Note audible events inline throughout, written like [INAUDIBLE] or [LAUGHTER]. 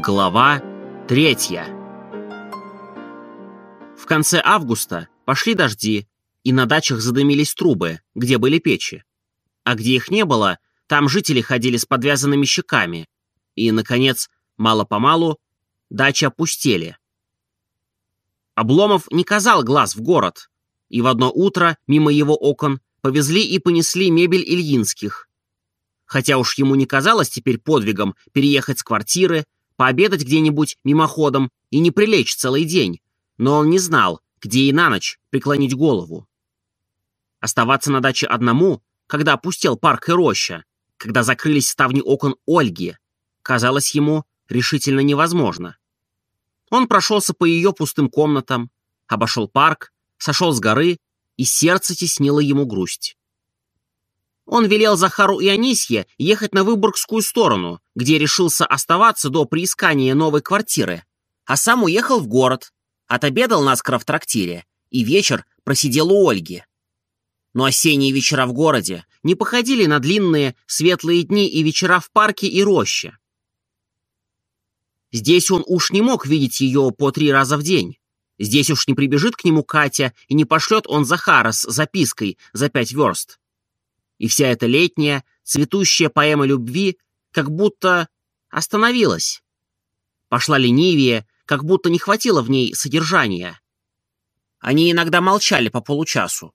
Глава третья В конце августа пошли дожди, и на дачах задымились трубы, где были печи. А где их не было, там жители ходили с подвязанными щеками. И, наконец, мало-помалу, дачи опустели. Обломов не казал глаз в город, и в одно утро мимо его окон повезли и понесли мебель Ильинских. Хотя уж ему не казалось теперь подвигом переехать с квартиры, пообедать где-нибудь мимоходом и не прилечь целый день, но он не знал, где и на ночь преклонить голову. Оставаться на даче одному, когда опустел парк и роща, когда закрылись ставни окон Ольги, казалось ему решительно невозможно. Он прошелся по ее пустым комнатам, обошел парк, сошел с горы, и сердце теснило ему грусть. Он велел Захару и Анисье ехать на Выборгскую сторону, где решился оставаться до приискания новой квартиры, а сам уехал в город, отобедал наскоро в трактире и вечер просидел у Ольги. Но осенние вечера в городе не походили на длинные светлые дни и вечера в парке и роще. Здесь он уж не мог видеть ее по три раза в день. Здесь уж не прибежит к нему Катя и не пошлет он Захара с запиской за пять верст и вся эта летняя, цветущая поэма любви как будто остановилась. Пошла ленивее, как будто не хватило в ней содержания. Они иногда молчали по получасу.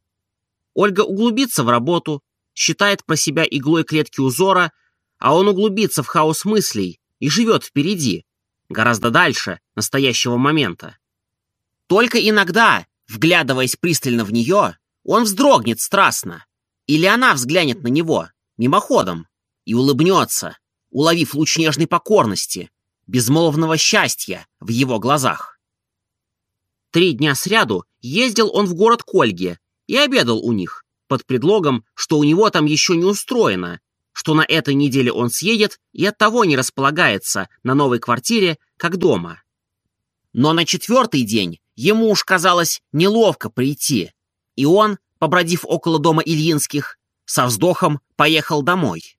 Ольга углубится в работу, считает про себя иглой клетки узора, а он углубится в хаос мыслей и живет впереди, гораздо дальше настоящего момента. Только иногда, вглядываясь пристально в нее, он вздрогнет страстно, или она взглянет на него, мимоходом, и улыбнется, уловив луч нежной покорности, безмолвного счастья в его глазах. Три дня сряду ездил он в город Кольге и обедал у них, под предлогом, что у него там еще не устроено, что на этой неделе он съедет и оттого не располагается на новой квартире, как дома. Но на четвертый день ему уж казалось неловко прийти, и он, побродив около дома Ильинских, со вздохом поехал домой.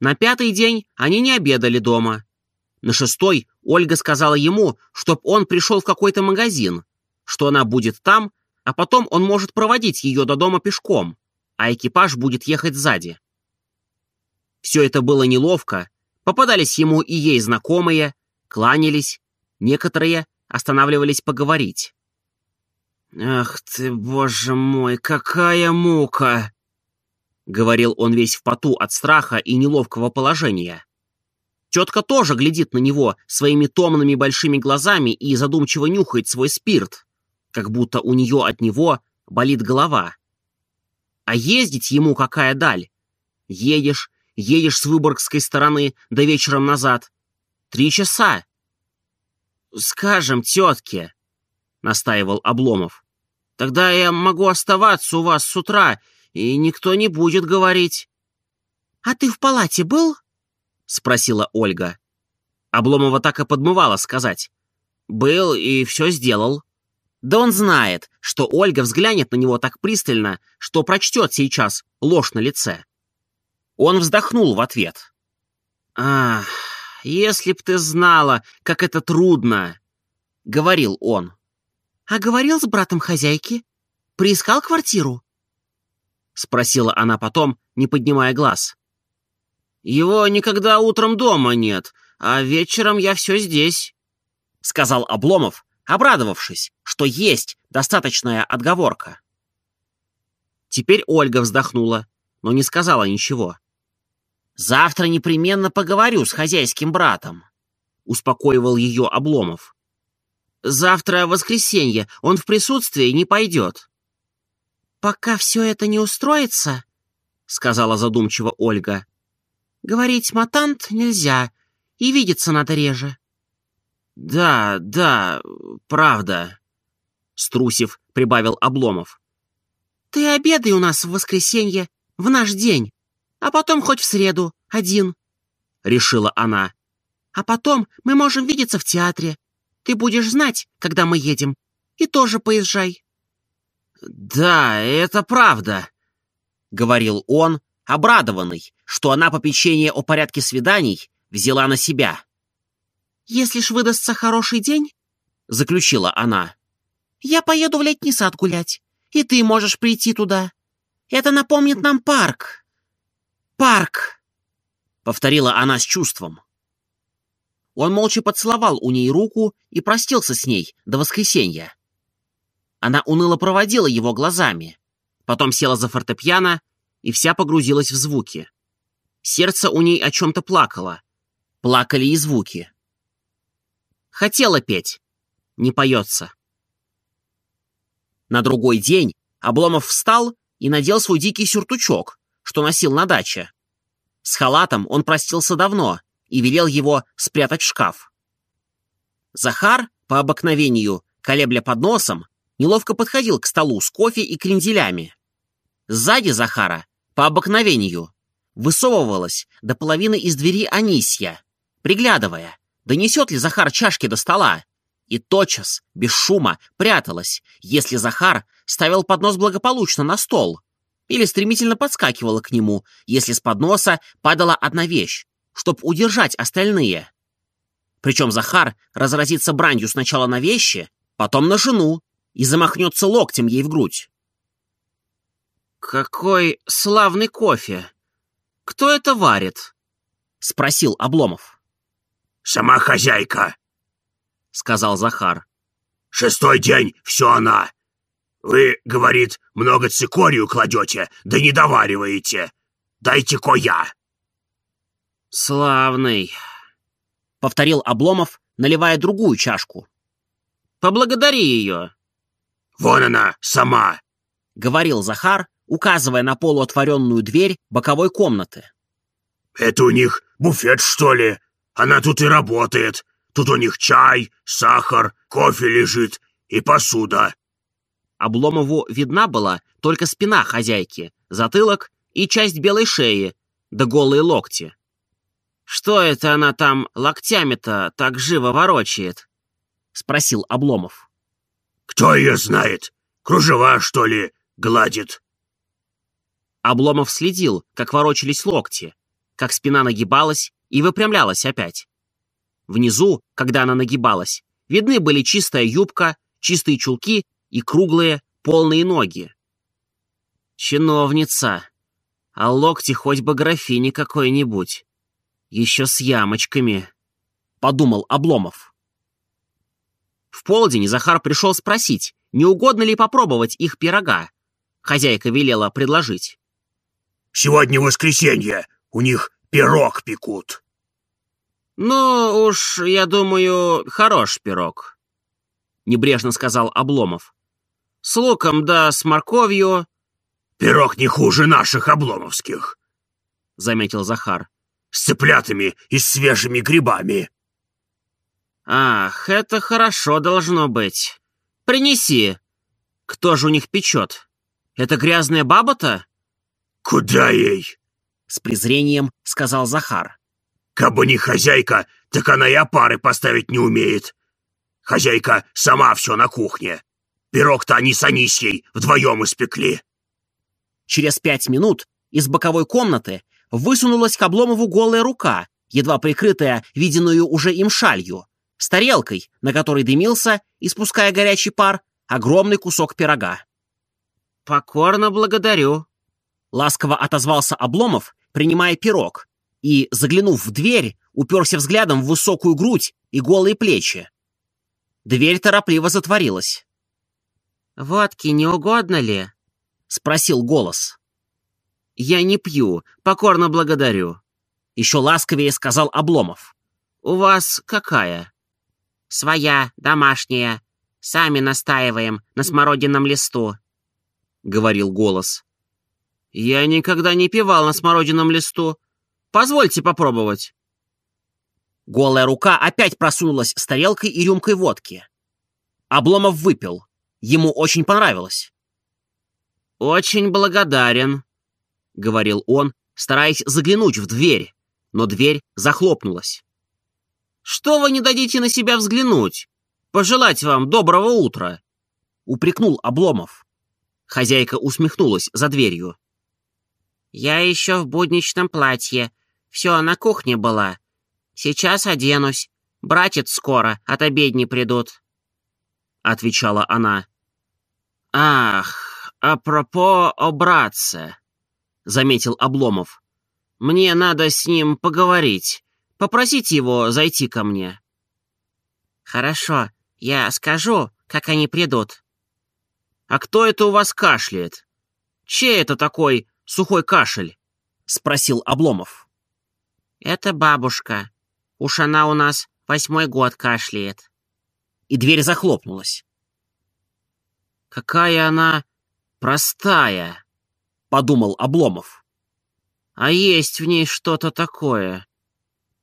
На пятый день они не обедали дома. На шестой Ольга сказала ему, чтоб он пришел в какой-то магазин, что она будет там, а потом он может проводить ее до дома пешком, а экипаж будет ехать сзади. Все это было неловко, попадались ему и ей знакомые, кланялись, некоторые останавливались поговорить. «Ах ты, боже мой, какая мука!» Говорил он весь в поту от страха и неловкого положения. Тетка тоже глядит на него своими томными большими глазами и задумчиво нюхает свой спирт, как будто у нее от него болит голова. А ездить ему какая даль? Едешь, едешь с Выборгской стороны до вечером назад. Три часа. «Скажем тетке», — настаивал Обломов. Тогда я могу оставаться у вас с утра, и никто не будет говорить». «А ты в палате был?» — спросила Ольга. Обломова так и подмывала сказать. «Был и все сделал». Да он знает, что Ольга взглянет на него так пристально, что прочтет сейчас ложь на лице. Он вздохнул в ответ. «Ах, если б ты знала, как это трудно!» — говорил он. «А говорил с братом хозяйки? Приискал квартиру?» Спросила она потом, не поднимая глаз. «Его никогда утром дома нет, а вечером я все здесь», — сказал Обломов, обрадовавшись, что есть достаточная отговорка. Теперь Ольга вздохнула, но не сказала ничего. «Завтра непременно поговорю с хозяйским братом», — успокоивал ее Обломов. Завтра воскресенье, он в присутствии не пойдет». «Пока все это не устроится», — сказала задумчиво Ольга, — «говорить матант нельзя, и видеться надо реже». «Да, да, правда», — струсив, прибавил Обломов. «Ты обедай у нас в воскресенье, в наш день, а потом хоть в среду, один», — решила она. «А потом мы можем видеться в театре, ты будешь знать, когда мы едем, и тоже поезжай». «Да, это правда», — говорил он, обрадованный, что она попечение о порядке свиданий взяла на себя. «Если ж выдастся хороший день, — заключила она, — я поеду в летний сад гулять, и ты можешь прийти туда. Это напомнит нам парк. Парк!» — повторила она с чувством. Он молча поцеловал у ней руку и простился с ней до воскресенья. Она уныло проводила его глазами, потом села за фортепиано и вся погрузилась в звуки. Сердце у ней о чем-то плакало. Плакали и звуки. Хотела петь. Не поется. На другой день Обломов встал и надел свой дикий сюртучок, что носил на даче. С халатом он простился давно и велел его спрятать в шкаф. Захар, по обыкновению, колебля под носом, неловко подходил к столу с кофе и кренделями. Сзади Захара, по обыкновению, высовывалась до половины из двери Анисья, приглядывая, донесет ли Захар чашки до стола, и тотчас, без шума, пряталась, если Захар ставил поднос благополучно на стол, или стремительно подскакивала к нему, если с подноса падала одна вещь, чтоб удержать остальные. Причем Захар разразится бранью сначала на вещи, потом на жену, и замахнется локтем ей в грудь. «Какой славный кофе! Кто это варит?» — спросил Обломов. «Сама хозяйка», — сказал Захар. «Шестой день все она. Вы, говорит, много цикорию кладете, да не довариваете. Дайте-ко я». «Славный», — повторил Обломов, наливая другую чашку. «Поблагодари ее». «Вон она, сама», — говорил Захар, указывая на полуотворенную дверь боковой комнаты. «Это у них буфет, что ли?» Она тут и работает. Тут у них чай, сахар, кофе лежит и посуда». Обломову видна была только спина хозяйки, затылок и часть белой шеи, да голые локти. «Что это она там локтями-то так живо ворочает?» — спросил Обломов. «Кто ее знает? Кружева, что ли, гладит?» Обломов следил, как ворочались локти, как спина нагибалась и выпрямлялась опять. Внизу, когда она нагибалась, видны были чистая юбка, чистые чулки и круглые, полные ноги. Чиновница. А локти хоть бы графини какой-нибудь. Еще с ямочками, — подумал Обломов. В полдень Захар пришел спросить, не угодно ли попробовать их пирога. Хозяйка велела предложить. «Сегодня воскресенье, у них пирог пекут». «Ну уж, я думаю, хорош пирог», — небрежно сказал Обломов. «С луком да с морковью...» «Пирог не хуже наших обломовских», — заметил Захар. «С цыплятами и свежими грибами». «Ах, это хорошо должно быть. Принеси. Кто же у них печет? Это грязная баба-то?» «Куда ей?» — с презрением сказал Захар. Кабы не хозяйка, так она и опары поставить не умеет. Хозяйка сама все на кухне. Пирог-то они с Анисьей вдвоем испекли. Через пять минут из боковой комнаты высунулась к Обломову голая рука, едва прикрытая виденную уже им шалью, с тарелкой, на которой дымился, испуская горячий пар, огромный кусок пирога. «Покорно благодарю», — ласково отозвался Обломов, принимая пирог, и, заглянув в дверь, уперся взглядом в высокую грудь и голые плечи. Дверь торопливо затворилась. «Водки не угодно ли?» — спросил голос. «Я не пью, покорно благодарю», — еще ласковее сказал Обломов. «У вас какая?» «Своя, домашняя. Сами настаиваем на смородином листу», — говорил голос. «Я никогда не пивал на смородином листу. Позвольте попробовать». Голая рука опять просунулась с тарелкой и рюмкой водки. Обломов выпил. Ему очень понравилось. «Очень благодарен», — говорил он, стараясь заглянуть в дверь, но дверь захлопнулась. «Что вы не дадите на себя взглянуть? Пожелать вам доброго утра!» — упрекнул Обломов. Хозяйка усмехнулась за дверью. «Я еще в будничном платье. Все на кухне была. Сейчас оденусь. Братец скоро, от обедни придут», — отвечала она. «Ах, апропо о братце», — заметил Обломов. «Мне надо с ним поговорить. Попросите его зайти ко мне». «Хорошо, я скажу, как они придут». «А кто это у вас кашляет? Чей это такой сухой кашель?» — спросил Обломов. «Это бабушка. Уж она у нас восьмой год кашляет». И дверь захлопнулась. «Какая она простая!» — подумал Обломов. «А есть в ней что-то такое.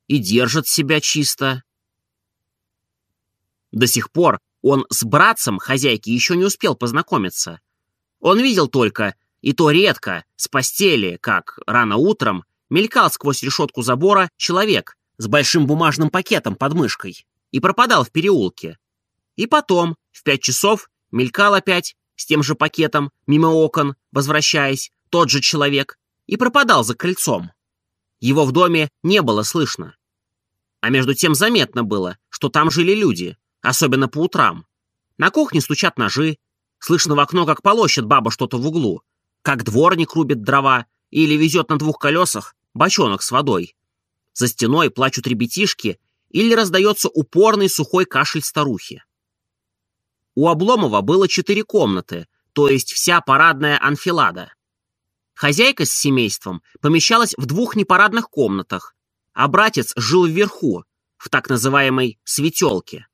И держит себя чисто». До сих пор он с братцем хозяйки еще не успел познакомиться. Он видел только, и то редко, с постели, как рано утром, мелькал сквозь решетку забора человек с большим бумажным пакетом под мышкой и пропадал в переулке. И потом, в пять часов, мелькал опять с тем же пакетом, мимо окон, возвращаясь, тот же человек, и пропадал за крыльцом. Его в доме не было слышно. А между тем заметно было, что там жили люди, особенно по утрам. На кухне стучат ножи, слышно в окно, как полощет баба что-то в углу, как дворник рубит дрова или везет на двух колесах бочонок с водой. За стеной плачут ребятишки или раздается упорный сухой кашель старухи. У Обломова было четыре комнаты, то есть вся парадная анфилада. Хозяйка с семейством помещалась в двух непарадных комнатах, а братец жил вверху, в так называемой «светелке».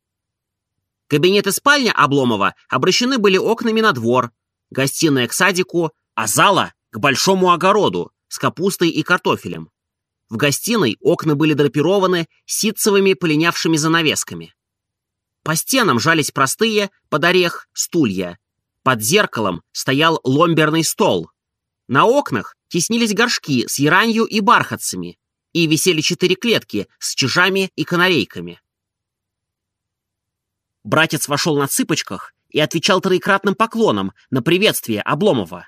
Кабинет и спальня Обломова обращены были окнами на двор, гостиная к садику, а зала к большому огороду с капустой и картофелем. В гостиной окна были драпированы ситцевыми полинявшими занавесками. По стенам жались простые, под орех, стулья. Под зеркалом стоял ломберный стол. На окнах теснились горшки с яранью и бархатцами, и висели четыре клетки с чижами и канарейками. Братец вошел на цыпочках и отвечал троекратным поклоном на приветствие Обломова.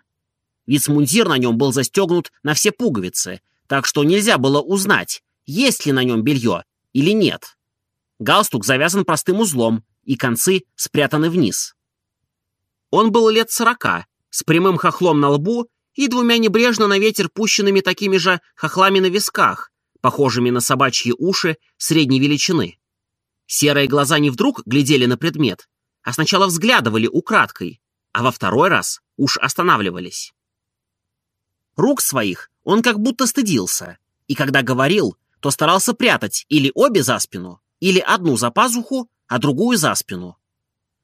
Вицмундир на нем был застегнут на все пуговицы, так что нельзя было узнать, есть ли на нем белье или нет. Галстук завязан простым узлом, и концы спрятаны вниз. Он был лет сорока, с прямым хохлом на лбу и двумя небрежно на ветер пущенными такими же хохлами на висках, похожими на собачьи уши средней величины. Серые глаза не вдруг глядели на предмет, а сначала взглядывали украдкой, а во второй раз уж останавливались. Рук своих он как будто стыдился, и когда говорил, то старался прятать или обе за спину, или одну за пазуху, а другую за спину.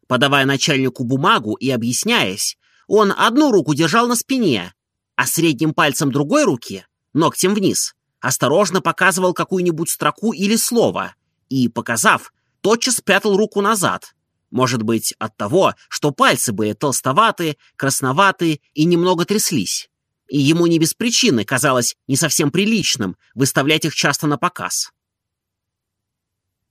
Подавая начальнику бумагу и объясняясь, он одну руку держал на спине, а средним пальцем другой руки, ногтем вниз, осторожно показывал какую-нибудь строку или слово и, показав, тотчас спрятал руку назад. Может быть, от того, что пальцы были толстоваты, красноваты и немного тряслись и ему не без причины казалось не совсем приличным выставлять их часто на показ.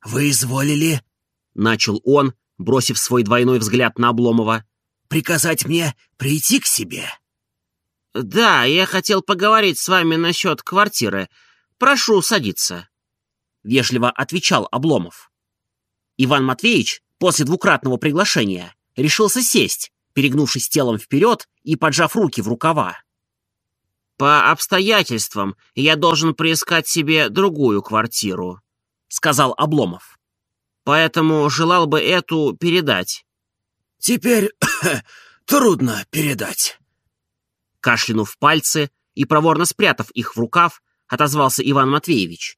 «Вы изволили?» — начал он, бросив свой двойной взгляд на Обломова. «Приказать мне прийти к себе?» «Да, я хотел поговорить с вами насчет квартиры. Прошу садиться», — вежливо отвечал Обломов. Иван Матвеевич после двукратного приглашения решился сесть, перегнувшись телом вперед и поджав руки в рукава. «По обстоятельствам я должен приискать себе другую квартиру», — сказал Обломов. «Поэтому желал бы эту передать». «Теперь [COUGHS] трудно передать». Кашлянув пальцы и проворно спрятав их в рукав, отозвался Иван Матвеевич.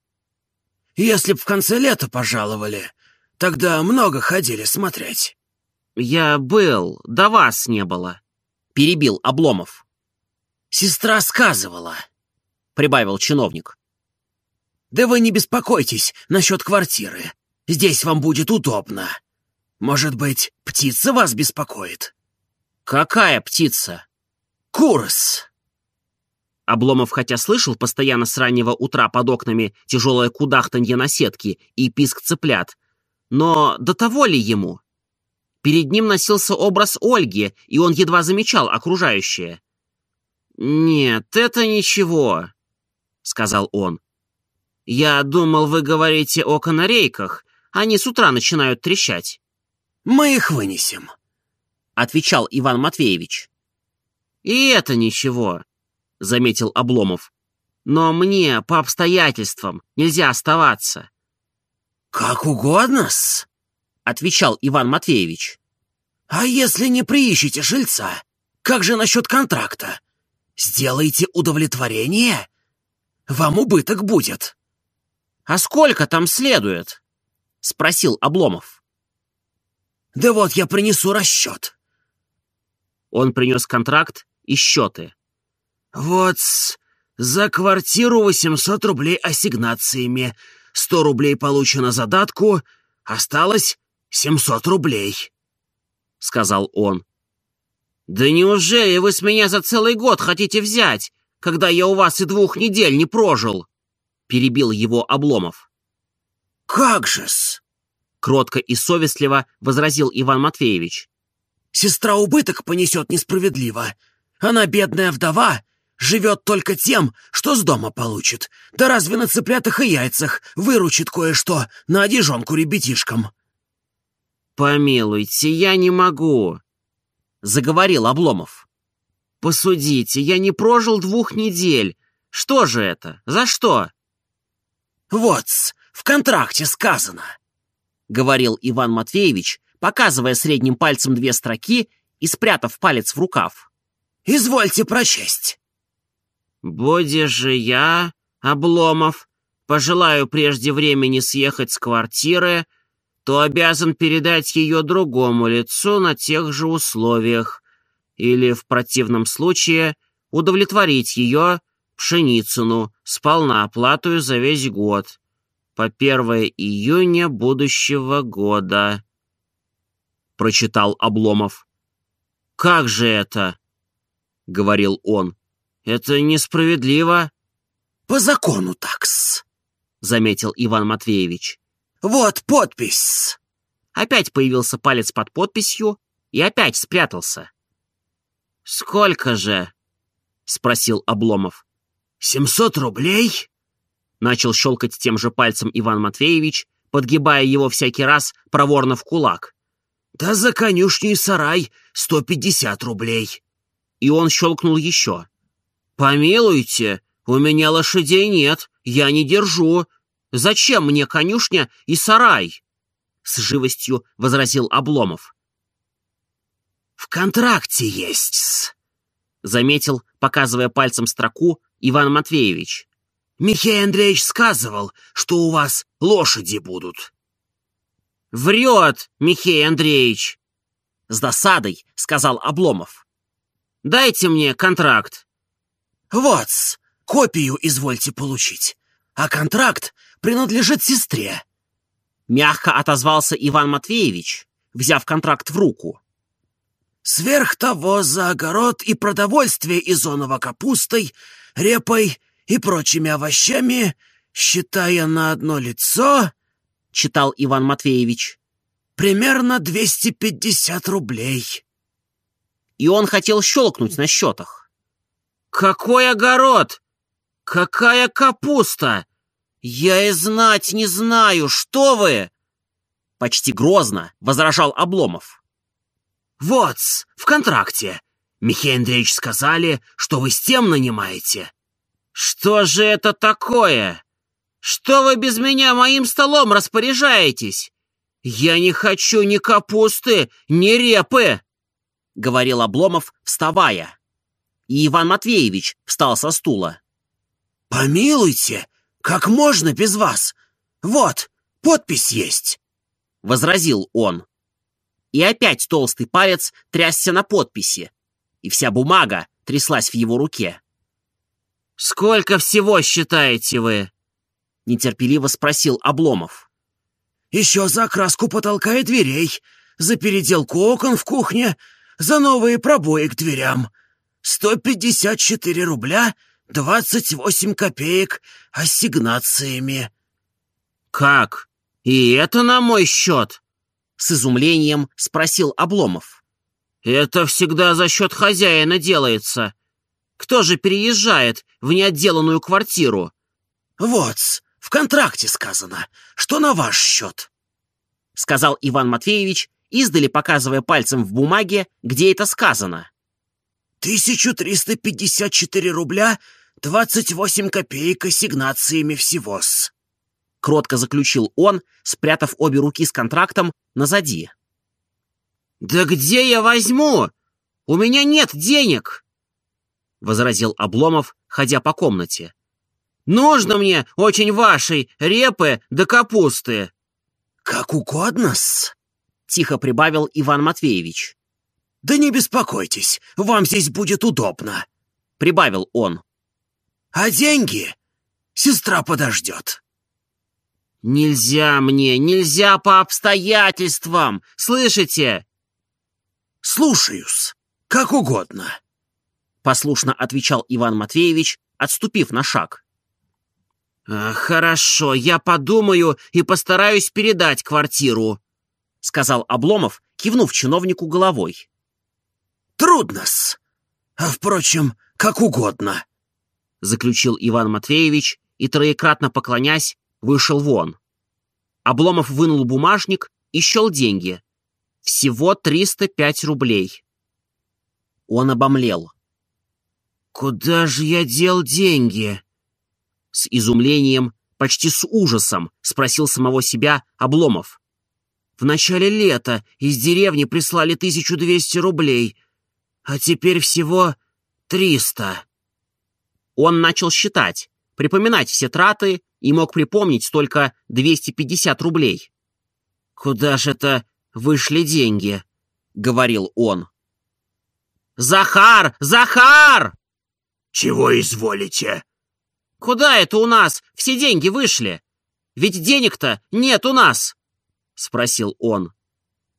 «Если б в конце лета пожаловали, тогда много ходили смотреть». «Я был, до вас не было», — перебил Обломов. Сестра сказывала, — прибавил чиновник. Да вы не беспокойтесь насчет квартиры. Здесь вам будет удобно. Может быть, птица вас беспокоит? Какая птица? Курс. Обломов хотя слышал постоянно с раннего утра под окнами тяжелое кудахтанье на сетке и писк цыплят, но до того ли ему? Перед ним носился образ Ольги, и он едва замечал окружающее. «Нет, это ничего», — сказал он. «Я думал, вы говорите о канарейках, Они с утра начинают трещать. «Мы их вынесем», — отвечал Иван Матвеевич. «И это ничего», — заметил Обломов. «Но мне, по обстоятельствам, нельзя оставаться». «Как угодно-с», — отвечал Иван Матвеевич. «А если не приищете жильца, как же насчет контракта? Сделайте удовлетворение? Вам убыток будет». «А сколько там следует?» — спросил Обломов. «Да вот я принесу расчет». Он принес контракт и счеты. «Вот за квартиру 800 рублей ассигнациями, 100 рублей получено задатку, осталось 700 рублей», — сказал он. «Да неужели вы с меня за целый год хотите взять, когда я у вас и двух недель не прожил?» — перебил его Обломов. «Как же-с!» — кротко и совестливо возразил Иван Матвеевич. «Сестра убыток понесет несправедливо. Она бедная вдова, живет только тем, что с дома получит. Да разве на цыплятах и яйцах выручит кое-что на одежонку ребятишкам?» «Помилуйте, я не могу», — заговорил Обломов. «Посудите, я не прожил двух недель. Что же это? За что?» вот в контракте сказано», — говорил Иван Матвеевич, показывая средним пальцем две строки и спрятав палец в рукав. «Извольте прочесть». «Боди же я, Обломов, пожелаю прежде времени съехать с квартиры, то обязан передать ее другому лицу на тех же условиях, или, в противном случае, удовлетворить ее, Пшеницыну, сполна оплатую за весь год, по 1 июня будущего года», — прочитал Обломов. «Как же это?» — говорил он. «Это несправедливо». «По закону такс», — заметил Иван Матвеевич. «Вот подпись». Опять появился палец под подписью и опять спрятался. «Сколько же?» — спросил Обломов. «Семьсот рублей?» Начал щелкать тем же пальцем Иван Матвеевич, подгибая его всякий раз проворно в кулак. «Да за конюшню и сарай сто пятьдесят рублей!» И он щелкнул еще. «Помилуйте, у меня лошадей нет, я не держу. Зачем мне конюшня и сарай?» С живостью возразил Обломов. «В контракте есть-с», заметил, показывая пальцем строку, Иван Матвеевич. «Михей Андреевич сказывал, что у вас лошади будут». «Врет, Михей Андреевич!» С досадой сказал Обломов. «Дайте мне контракт». вот копию извольте получить, а контракт принадлежит сестре». Мягко отозвался Иван Матвеевич, взяв контракт в руку. «Сверх того за огород и продовольствие изонова капустой репой и прочими овощами, считая на одно лицо, — читал Иван Матвеевич, — примерно 250 рублей. И он хотел щелкнуть на счетах. «Какой огород? Какая капуста? Я и знать не знаю, что вы!» Почти грозно возражал Обломов. вот в контракте. Михей Андреевич сказали, что вы с тем нанимаете». «Что же это такое? Что вы без меня моим столом распоряжаетесь? Я не хочу ни капусты, ни репы!» — говорил Обломов, вставая. И Иван Матвеевич встал со стула. «Помилуйте, как можно без вас? Вот, подпись есть!» — возразил он. И опять толстый палец трясся на подписи, и вся бумага тряслась в его руке. «Сколько всего считаете вы?» — нетерпеливо спросил Обломов. «Еще за окраску потолка и дверей, за переделку окон в кухне, за новые пробои к дверям. Сто пятьдесят четыре рубля двадцать восемь копеек ассигнациями». «Как? И это на мой счет?» — с изумлением спросил Обломов. «Это всегда за счет хозяина делается. Кто же переезжает в неотделанную квартиру?» вот в контракте сказано, что на ваш счет». — сказал Иван Матвеевич, издали показывая пальцем в бумаге, где это сказано. «1354 рубля 28 копеек ассигнациями всего-с», — кротко заключил он, спрятав обе руки с контрактом назади. «Да где я возьму? У меня нет денег!» — возразил Обломов, ходя по комнате. «Нужно мне очень вашей репы да капусты!» «Как угодно-с», — тихо прибавил Иван Матвеевич. «Да не беспокойтесь, вам здесь будет удобно», — прибавил он. «А деньги сестра подождет». «Нельзя мне, нельзя по обстоятельствам, слышите?» «Слушаюсь, как угодно», — послушно отвечал Иван Матвеевич, отступив на шаг. «Хорошо, я подумаю и постараюсь передать квартиру», — сказал Обломов, кивнув чиновнику головой. «Трудно-с. А, впрочем, как угодно», — заключил Иван Матвеевич и, троекратно поклонясь, вышел вон. Обломов вынул бумажник и счел деньги. Всего 305 рублей. Он обомлел. «Куда же я дел деньги?» С изумлением, почти с ужасом, спросил самого себя Обломов. В начале лета из деревни прислали 1200 рублей, а теперь всего 300. Он начал считать, припоминать все траты и мог припомнить только 250 рублей. «Куда же это вышли деньги?» — говорил он. «Захар! Захар!» «Чего изволите?» Куда это у нас все деньги вышли? Ведь денег-то нет у нас!» — спросил он.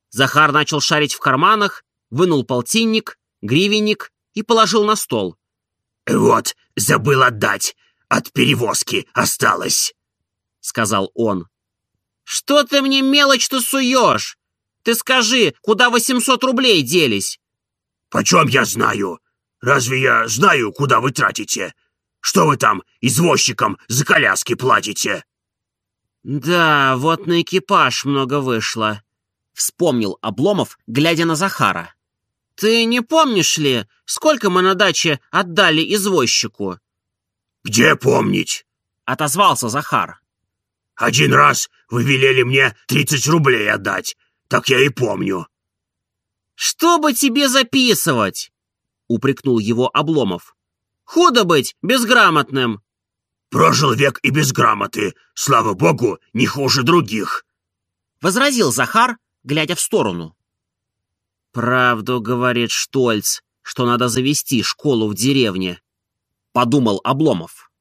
Захар начал шарить в карманах, вынул полтинник, гривенник и положил на стол. «Вот, забыл отдать. От перевозки осталось», — сказал он. «Что ты мне мелочь-то суешь? Ты скажи, куда восемьсот рублей делись?» «Почем я знаю? Разве я знаю, куда вы тратите? Что вы там извозчикам за коляски платите?» «Да, вот на экипаж много вышло», — вспомнил Обломов, глядя на Захара. «Ты не помнишь ли, сколько мы на даче отдали извозчику?» «Где помнить?» — отозвался Захар. «Один раз вы велели мне тридцать рублей отдать, так я и помню». «Что бы тебе записывать?» — упрекнул его Обломов. Худо быть безграмотным!» «Прожил век и без грамоты, слава богу, не хуже других!» Возразил Захар, глядя в сторону. «Правду говорит Штольц, что надо завести школу в деревне», — подумал Обломов.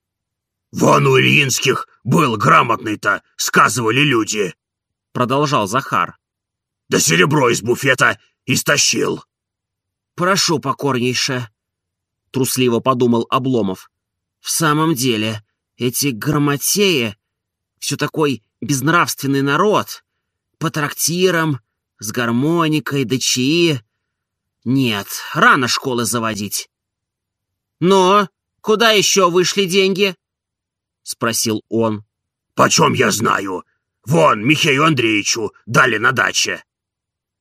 «Вон у Ильинских был грамотный-то, сказывали люди», — продолжал Захар. «Да серебро из буфета истощил». «Прошу покорнейше», трусливо подумал Обломов. В самом деле, эти грамотеи — все такой безнравственный народ. По трактирам, с гармоникой, да Нет, рано школы заводить. «Но куда еще вышли деньги?» — спросил он. «Почем я знаю? Вон, Михею Андреевичу дали на даче».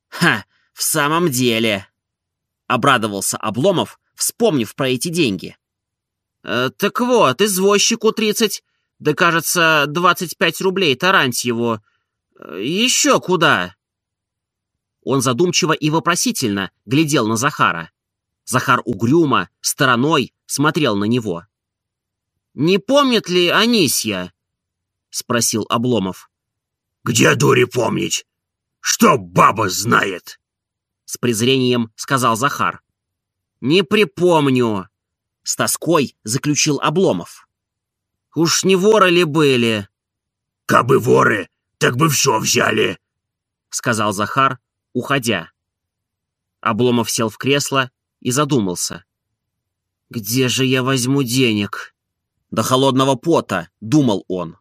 «Ха, в самом деле!» — обрадовался Обломов, вспомнив про эти деньги. «Э, «Так вот, извозчику тридцать, да, кажется, двадцать пять рублей Тарантьеву. Э, еще куда?» Он задумчиво и вопросительно глядел на Захара. Захар угрюмо, стороной смотрел на него. «Не помнит ли Анисья?» — спросил Обломов. «Где дури помнить? Что баба знает?» С презрением сказал Захар. «Не припомню», — с тоской заключил Обломов. «Уж не воры ли были?» «Кабы воры, так бы все взяли», — сказал Захар, уходя. Обломов сел в кресло и задумался. «Где же я возьму денег?» До холодного пота, думал он.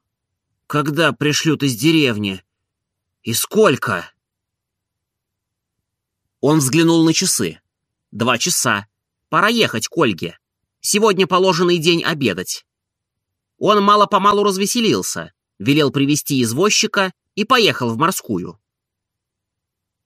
«Когда пришлют из деревни? И сколько?» Он взглянул на часы. Два часа. Пора ехать к Ольге. Сегодня положенный день обедать. Он мало-помалу развеселился, велел привести извозчика и поехал в морскую.